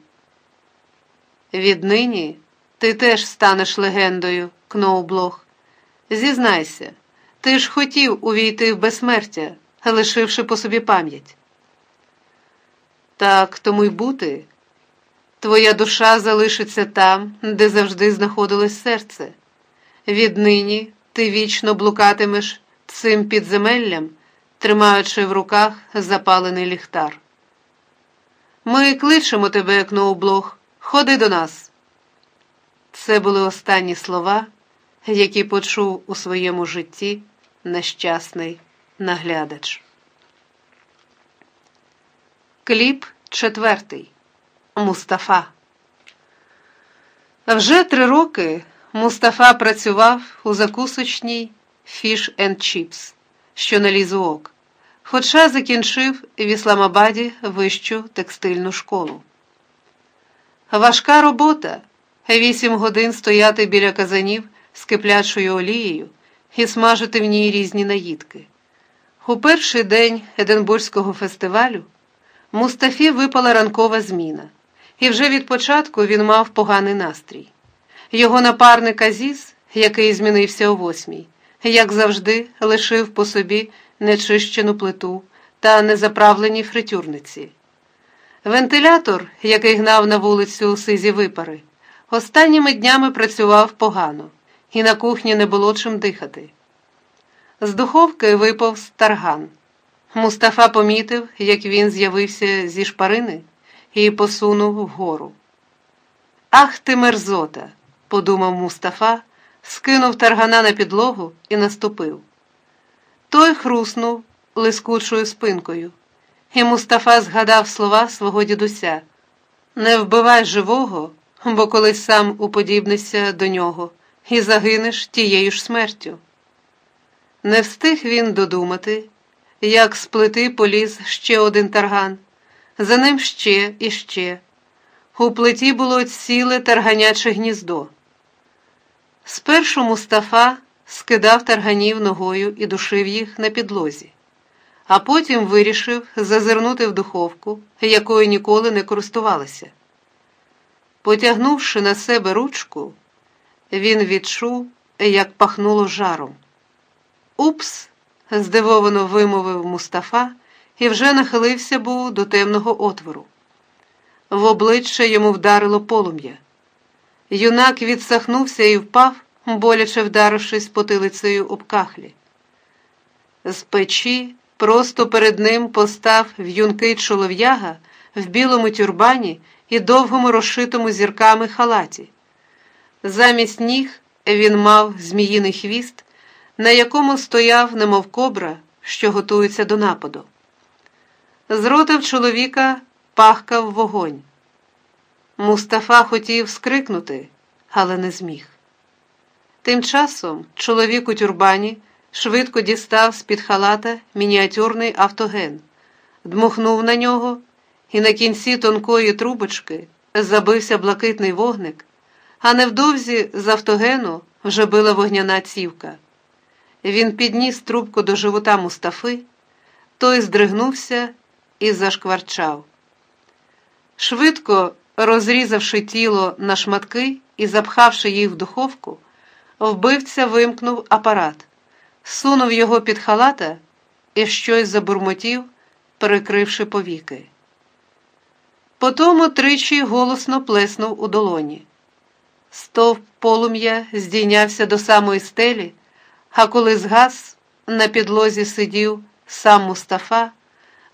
Віднині ти теж станеш легендою, Кноублох. Зізнайся, ти ж хотів увійти в безсмертя, лишивши по собі пам'ять. Так тому й бути. Твоя душа залишиться там, де завжди знаходилось серце. Віднині ти вічно блукатимеш цим підземеллям, тримаючи в руках запалений ліхтар. Ми кличемо тебе, як ноублог, ходи до нас. Це були останні слова, які почув у своєму житті нещасний наглядач. Кліп четвертий. Мустафа. Вже три роки Мустафа працював у закусочній Fish and Chips, що на лізуок, хоча закінчив в Ісламабаді вищу текстильну школу. Важка робота вісім годин стояти біля казанів з киплячою олією і смажити в ній різні наїдки. У перший день Единбурзького фестивалю Мустафі випала ранкова зміна і вже від початку він мав поганий настрій. Його напарник Азіз, який змінився о восьмій, як завжди, лишив по собі нечищену плиту та незаправлені фритюрниці. Вентилятор, який гнав на вулицю сизі випари, останніми днями працював погано, і на кухні не було чим дихати. З духовки випав старган. Мустафа помітив, як він з'явився зі шпарини і посунув вгору. Ах ти, мерзота, подумав Мустафа, скинув таргана на підлогу і наступив. Той хруснув лискучою спинкою, і Мустафа згадав слова свого дідуся Не вбивай живого, бо колись сам уподібнишся до нього і загинеш тією ж смертю. Не встиг він додумати, як з плити поліз ще один тарган за ним ще і ще. У плиті було ціле тарганяче гніздо. Спершу Мустафа скидав тарганів ногою і душив їх на підлозі, а потім вирішив зазирнути в духовку, якою ніколи не користувалися. Потягнувши на себе ручку, він відчув, як пахнуло жаром. Упс, здивовано вимовив Мустафа і вже нахилився був до темного отвору. В обличчя йому вдарило полум'я. Юнак відсахнувся і впав, боляче вдарившись потилицею об кахлі. З печі просто перед ним постав в'юнкий чолов'яга в білому тюрбані і довгому розшитому зірками халаті. Замість ніг він мав зміїний хвіст, на якому стояв, немов кобра, що готується до нападу. З рота в чоловіка пахкав вогонь. Мустафа хотів скрикнути, але не зміг. Тим часом чоловік у тюрбані швидко дістав з-під халата мініатюрний автоген, дмухнув на нього, і на кінці тонкої трубочки забився блакитний вогник, а невдовзі з автогену вже била вогняна цівка. Він підніс трубку до живота Мустафи, той здригнувся і зашкварчав. Швидко розрізавши тіло на шматки і запхавши їх в духовку, вбивця вимкнув апарат, сунув його під халата і щось забурмотів, перекривши повіки. Потому тричі голосно плеснув у долоні. Стовп полум'я здійнявся до самої стелі, а коли згас, на підлозі сидів сам Мустафа,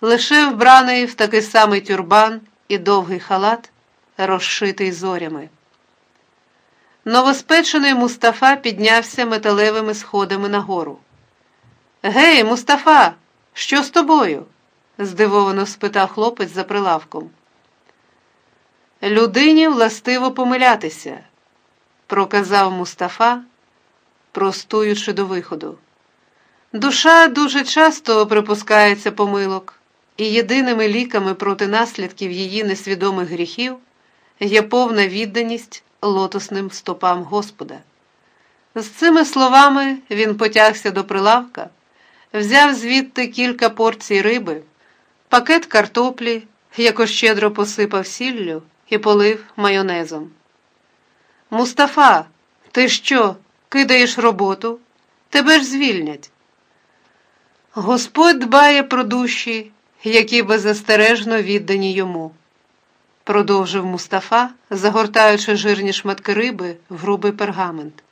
лише вбраний в такий самий тюрбан і довгий халат, розшитий зорями. Новоспечений Мустафа піднявся металевими сходами нагору. Гей, Мустафа, що з тобою? здивовано спитав хлопець за прилавком. Людині властиво помилятися, проказав Мустафа, простуючи до виходу. Душа дуже часто припускається помилок, і єдиними ліками проти наслідків її несвідомих гріхів є повна відданість лотосним стопам Господа. З цими словами він потягся до прилавка, взяв звідти кілька порцій риби, пакет картоплі, яко щедро посипав сіллю і полив майонезом. Мустафа, ти що, кидаєш роботу? Тебе ж звільнять. Господь дбає про душі, які беззастережно віддані йому продовжив Мустафа, загортаючи жирні шматки риби в грубий пергамент.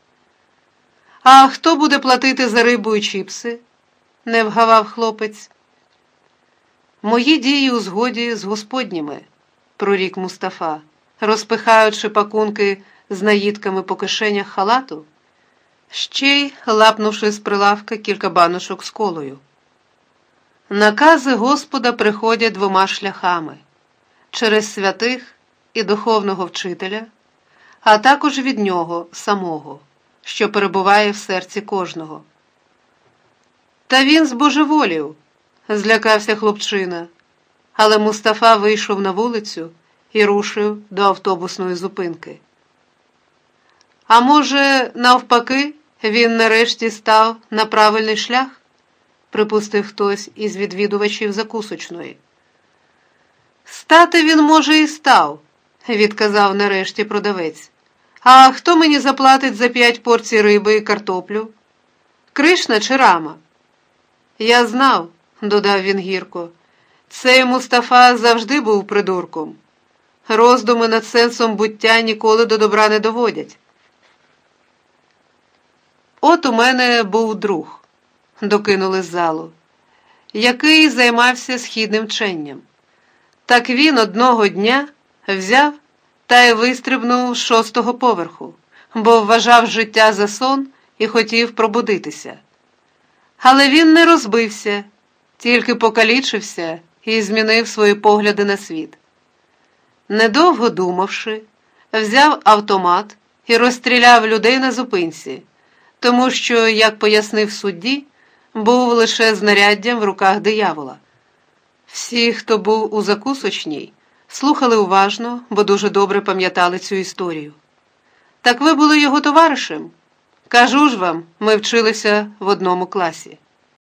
А хто буде платити за рибу і чіпси? не вгавав хлопець. Мої дії у згоді з господніми, прорік Мустафа, розпихаючи пакунки з наїдками по кишенях халату, ще й лапнувши з прилавка кілька баночок з колою. Накази Господа приходять двома шляхами через святих і духовного вчителя, а також від нього самого, що перебуває в серці кожного. Та він збожеволів, злякався хлопчина, але Мустафа вийшов на вулицю і рушив до автобусної зупинки. А може, навпаки, він нарешті став на правильний шлях? Припустив хтось із відвідувачів закусочної. Стати він, може, і став, відказав нарешті продавець. А хто мені заплатить за п'ять порцій риби і картоплю? Кришна чи рама? Я знав, додав він гірко. Цей Мустафа завжди був придурком. Роздуми над сенсом буття ніколи до добра не доводять. От у мене був друг, докинули залу, який займався східним вченням. Так він одного дня взяв та й вистрибнув з шостого поверху, бо вважав життя за сон і хотів пробудитися. Але він не розбився, тільки покалічився і змінив свої погляди на світ. Недовго думавши, взяв автомат і розстріляв людей на зупинці, тому що, як пояснив судді, був лише знаряддям в руках диявола. Всі, хто був у закусочній, слухали уважно, бо дуже добре пам'ятали цю історію. Так ви були його товаришем? Кажу ж вам, ми вчилися в одному класі.